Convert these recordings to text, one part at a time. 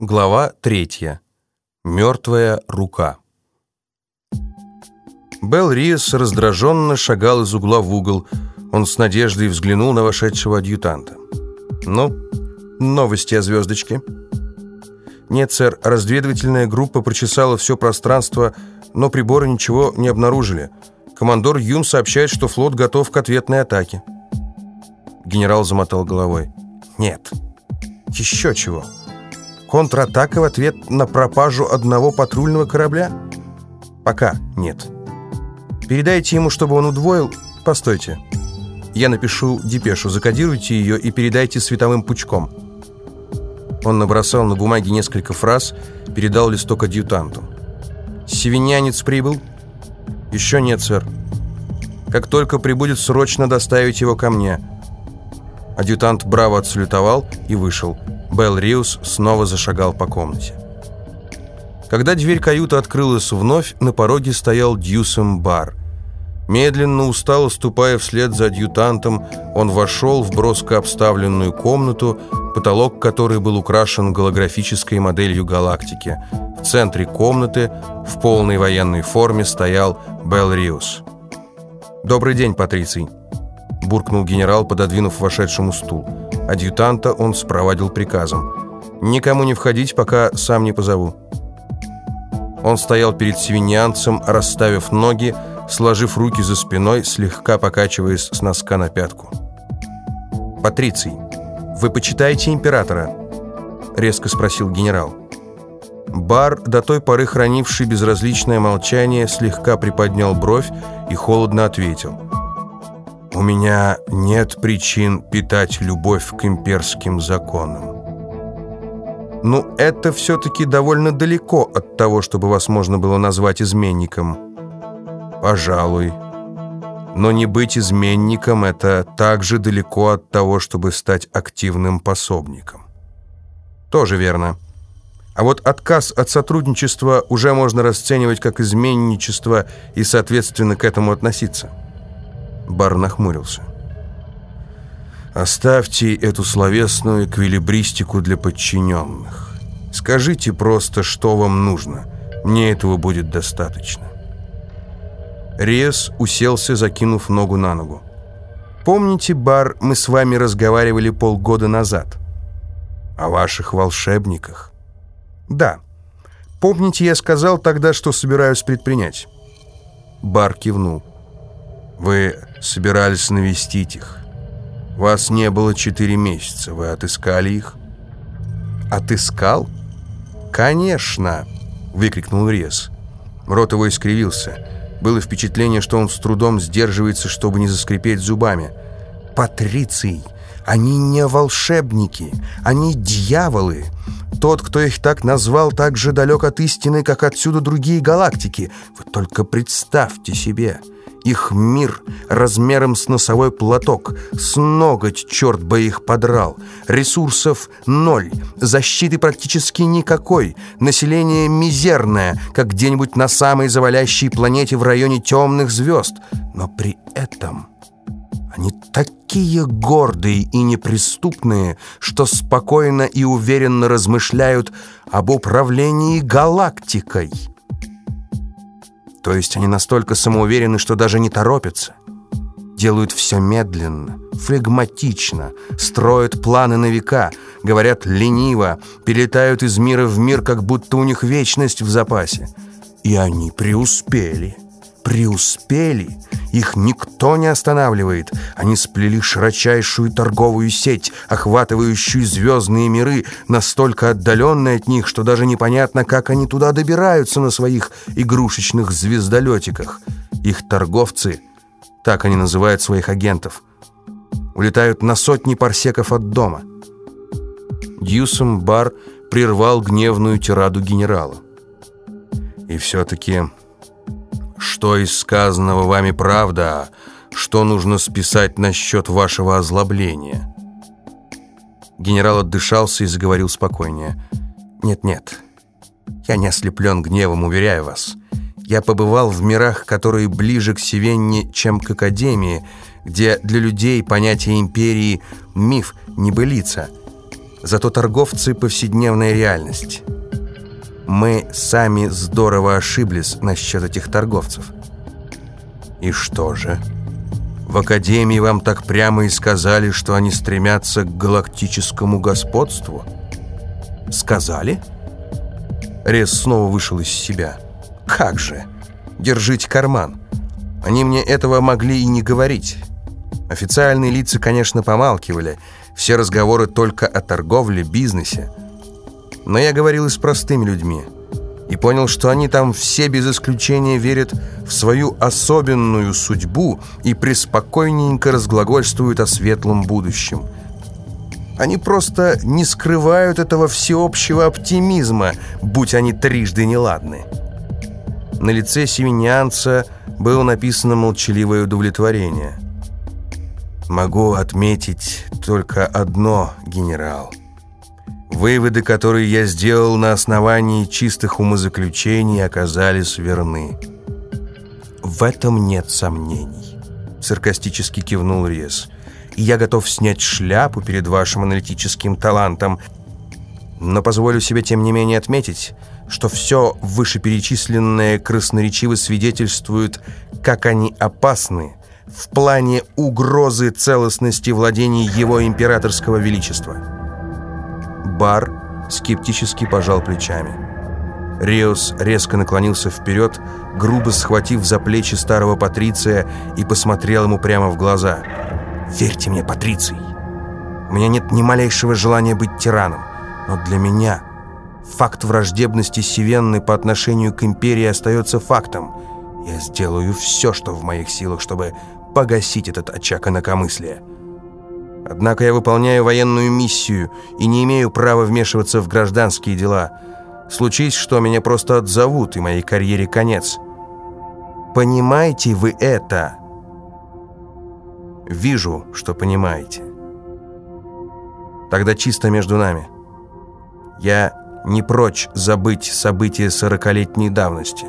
Глава третья. Мертвая рука. Белл Риес раздраженно шагал из угла в угол. Он с надеждой взглянул на вошедшего адъютанта. «Ну, новости о звездочке?» «Нет, сэр, разведывательная группа прочесала все пространство, но приборы ничего не обнаружили. Командор Юм сообщает, что флот готов к ответной атаке». Генерал замотал головой. «Нет, еще чего». Контратака в ответ на пропажу одного патрульного корабля? Пока нет. Передайте ему, чтобы он удвоил... Постойте. Я напишу депешу, закодируйте ее и передайте световым пучком. Он набросал на бумаге несколько фраз, передал листок адъютанту. «Севинянец прибыл?» «Еще нет, сэр. Как только прибудет, срочно доставить его ко мне». Адъютант браво отсалютовал и вышел. Белл Риус снова зашагал по комнате. Когда дверь каюты открылась вновь, на пороге стоял Дьюсом Бар. Медленно, устало ступая вслед за адъютантом, он вошел в броско обставленную комнату, потолок которой был украшен голографической моделью галактики. В центре комнаты в полной военной форме стоял Белл Риус. «Добрый день, Патриций», — буркнул генерал, пододвинув вошедшему стул. Адъютанта он спровадил приказом. «Никому не входить, пока сам не позову». Он стоял перед свиньянцем, расставив ноги, сложив руки за спиной, слегка покачиваясь с носка на пятку. «Патриций, вы почитаете императора?» — резко спросил генерал. Бар, до той поры хранивший безразличное молчание, слегка приподнял бровь и холодно ответил — у меня нет причин питать любовь к имперским законам. Ну, это все-таки довольно далеко от того, чтобы вас можно было назвать изменником. Пожалуй. Но не быть изменником – это также далеко от того, чтобы стать активным пособником. Тоже верно. А вот отказ от сотрудничества уже можно расценивать как изменничество и, соответственно, к этому относиться. Бар нахмурился. «Оставьте эту словесную эквилибристику для подчиненных. Скажите просто, что вам нужно. Мне этого будет достаточно». Рез уселся, закинув ногу на ногу. «Помните, Бар, мы с вами разговаривали полгода назад?» «О ваших волшебниках?» «Да. Помните, я сказал тогда, что собираюсь предпринять?» Бар кивнул. Вы собирались навестить их. Вас не было четыре месяца. Вы отыскали их? Отыскал? Конечно! Выкрикнул Рез. Рот его искривился. Было впечатление, что он с трудом сдерживается, чтобы не заскрипеть зубами. «Патриций! Они не волшебники! Они дьяволы! Тот, кто их так назвал, так же далек от истины, как отсюда другие галактики. Вы только представьте себе!» Их мир размером с носовой платок, с ноготь, черт бы их подрал. Ресурсов ноль, защиты практически никакой, население мизерное, как где-нибудь на самой завалящей планете в районе темных звезд. Но при этом они такие гордые и неприступные, что спокойно и уверенно размышляют об управлении галактикой. То есть они настолько самоуверены, что даже не торопятся. Делают все медленно, флегматично, строят планы на века, говорят лениво, перелетают из мира в мир, как будто у них вечность в запасе. И они преуспели преуспели. Их никто не останавливает. Они сплели широчайшую торговую сеть, охватывающую звездные миры, настолько отдаленные от них, что даже непонятно, как они туда добираются на своих игрушечных звездолетиках. Их торговцы, так они называют своих агентов, улетают на сотни парсеков от дома. Дьюсом Бар прервал гневную тираду генерала. И все-таки что из сказанного вами правда, что нужно списать насчет вашего озлобления?» Генерал отдышался и заговорил спокойнее. «Нет-нет, я не ослеплен гневом, уверяю вас. Я побывал в мирах, которые ближе к Севенне, чем к Академии, где для людей понятие империи – миф, небылица. Зато торговцы — повседневная реальность. Мы сами здорово ошиблись насчет этих торговцев. И что же? В Академии вам так прямо и сказали, что они стремятся к галактическому господству? Сказали? Рез снова вышел из себя. Как же? Держите карман. Они мне этого могли и не говорить. Официальные лица, конечно, помалкивали. Все разговоры только о торговле, бизнесе. Но я говорил и с простыми людьми. И понял, что они там все без исключения верят в свою особенную судьбу и преспокойненько разглагольствуют о светлом будущем. Они просто не скрывают этого всеобщего оптимизма, будь они трижды неладны. На лице семенянца было написано молчаливое удовлетворение – Могу отметить только одно, генерал. Выводы, которые я сделал на основании чистых умозаключений, оказались верны. В этом нет сомнений, саркастически кивнул Рез. И я готов снять шляпу перед вашим аналитическим талантом, но позволю себе тем не менее отметить, что все вышеперечисленное красноречиво свидетельствует, как они опасны в плане угрозы целостности владений его императорского величества. Бар скептически пожал плечами. Реус резко наклонился вперед, грубо схватив за плечи старого Патриция и посмотрел ему прямо в глаза. «Верьте мне, Патриций, у меня нет ни малейшего желания быть тираном, но для меня факт враждебности Севенны по отношению к империи остается фактом. Я сделаю все, что в моих силах, чтобы погасить этот очаг инакомыслия. Однако я выполняю военную миссию и не имею права вмешиваться в гражданские дела. Случись, что меня просто отзовут, и моей карьере конец. Понимаете вы это? Вижу, что понимаете. Тогда чисто между нами. Я не прочь забыть события сорокалетней давности.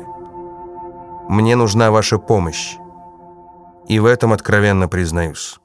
Мне нужна ваша помощь и в этом откровенно признаюсь.